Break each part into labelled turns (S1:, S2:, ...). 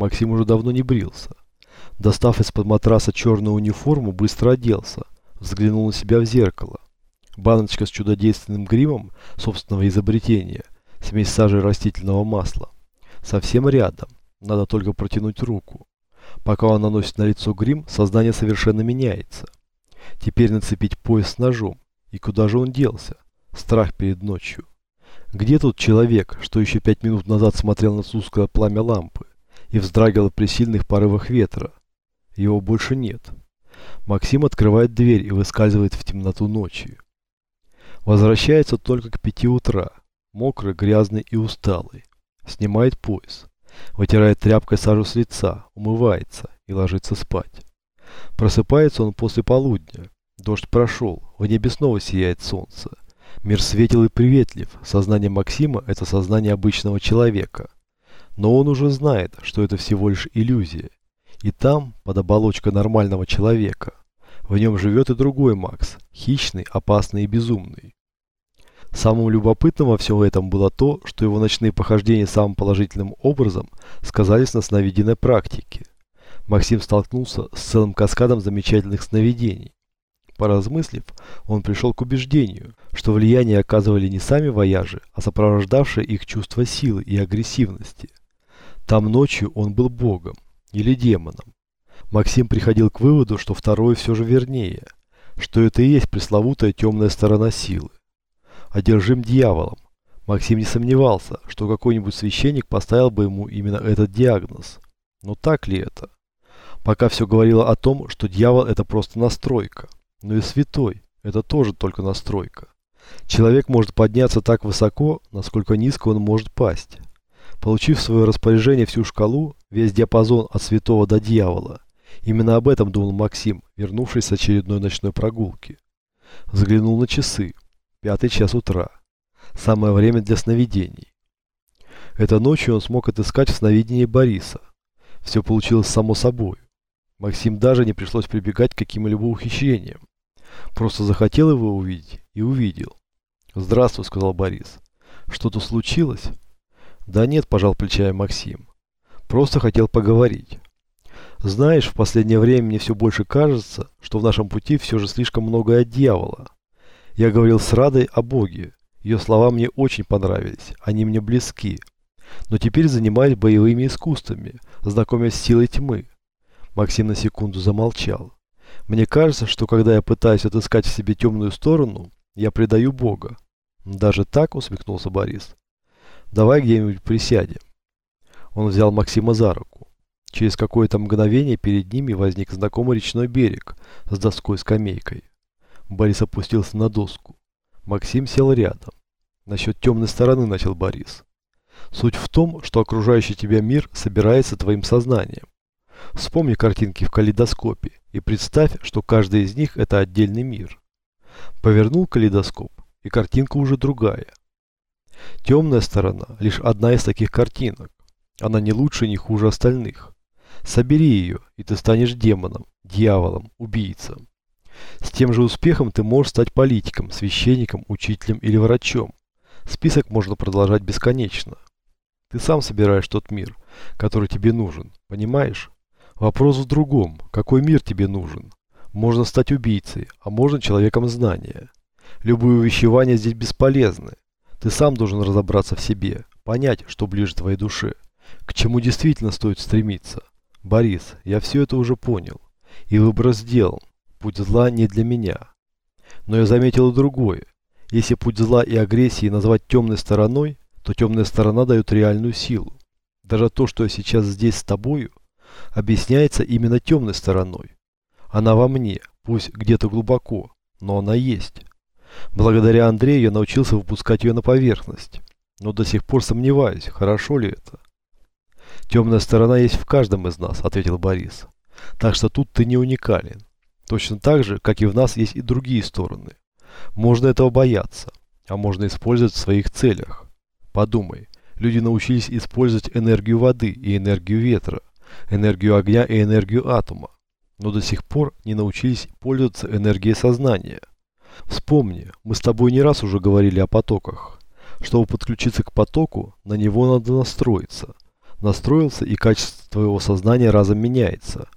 S1: Максим уже давно не брился. Достав из-под матраса черную униформу, быстро оделся. Взглянул на себя в зеркало. Баночка с чудодейственным гримом собственного изобретения. Смесь сажи и растительного масла. Совсем рядом. Надо только протянуть руку. Пока он наносит на лицо грим, сознание совершенно меняется. Теперь нацепить пояс с ножом. И куда же он делся? Страх перед ночью. Где тот человек, что еще пять минут назад смотрел на тусклое пламя лампы и вздрагивал при сильных порывах ветра? Его больше нет. Максим открывает дверь и выскальзывает в темноту ночи. Возвращается только к пяти утра, мокрый, грязный и усталый. Снимает пояс, вытирает тряпкой сажу с лица, умывается и ложится спать. Просыпается он после полудня. Дождь прошел, в небе снова сияет солнце. Мир светел и приветлив. Сознание Максима – это сознание обычного человека. Но он уже знает, что это всего лишь иллюзия. И там, под оболочкой нормального человека, в нем живет и другой Макс, хищный, опасный и безумный. Самым любопытным во всем этом было то, что его ночные похождения самым положительным образом сказались на сновиденной практике. Максим столкнулся с целым каскадом замечательных сновидений. Поразмыслив, он пришел к убеждению, что влияние оказывали не сами вояжи, а сопровождавшие их чувство силы и агрессивности. Там ночью он был богом или демоном. Максим приходил к выводу, что второе все же вернее, что это и есть пресловутая темная сторона силы. Одержим дьяволом. Максим не сомневался, что какой-нибудь священник поставил бы ему именно этот диагноз. Но так ли это? Пока все говорило о том, что дьявол это просто настройка. Но и святой – это тоже только настройка. Человек может подняться так высоко, насколько низко он может пасть. Получив в свое распоряжение всю шкалу, весь диапазон от святого до дьявола, именно об этом думал Максим, вернувшись с очередной ночной прогулки. Взглянул на часы. Пятый час утра. Самое время для сновидений. Это ночью он смог отыскать в сновидении Бориса. Все получилось само собой. Максим даже не пришлось прибегать к каким-либо ухищрениям. Просто захотел его увидеть и увидел. «Здравствуй», — сказал Борис. «Что-то случилось?» «Да нет», — пожал плечами Максим. «Просто хотел поговорить. Знаешь, в последнее время мне все больше кажется, что в нашем пути все же слишком многое от дьявола. Я говорил с Радой о Боге. Ее слова мне очень понравились, они мне близки. Но теперь занимаюсь боевыми искусствами, знакомясь с силой тьмы». Максим на секунду замолчал. Мне кажется, что когда я пытаюсь отыскать в себе темную сторону, я предаю Бога. Даже так, усмехнулся Борис. Давай где-нибудь присядем. Он взял Максима за руку. Через какое-то мгновение перед ними возник знакомый речной берег с доской-скамейкой. Борис опустился на доску. Максим сел рядом. Насчет темной стороны начал Борис. Суть в том, что окружающий тебя мир собирается твоим сознанием. Вспомни картинки в калейдоскопе и представь, что каждый из них это отдельный мир. Повернул калейдоскоп, и картинка уже другая. Темная сторона – лишь одна из таких картинок. Она не лучше, не хуже остальных. Собери ее, и ты станешь демоном, дьяволом, убийцем. С тем же успехом ты можешь стать политиком, священником, учителем или врачом. Список можно продолжать бесконечно. Ты сам собираешь тот мир, который тебе нужен, понимаешь? Вопрос в другом. Какой мир тебе нужен? Можно стать убийцей, а можно человеком знания. Любые увещевания здесь бесполезны. Ты сам должен разобраться в себе, понять, что ближе твоей душе. К чему действительно стоит стремиться. Борис, я все это уже понял. И выбор сделан. Путь зла не для меня. Но я заметил и другое. Если путь зла и агрессии назвать темной стороной, то темная сторона дает реальную силу. Даже то, что я сейчас здесь с тобою, объясняется именно темной стороной. Она во мне, пусть где-то глубоко, но она есть. Благодаря Андрею я научился выпускать ее на поверхность, но до сих пор сомневаюсь, хорошо ли это. Темная сторона есть в каждом из нас, ответил Борис. Так что тут ты не уникален. Точно так же, как и в нас есть и другие стороны. Можно этого бояться, а можно использовать в своих целях. Подумай, люди научились использовать энергию воды и энергию ветра энергию огня и энергию атома, но до сих пор не научились пользоваться энергией сознания. Вспомни, мы с тобой не раз уже говорили о потоках. Чтобы подключиться к потоку, на него надо настроиться. Настроился и качество твоего сознания разом меняется.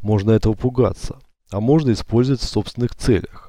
S1: Можно этого пугаться, а можно использовать в собственных целях.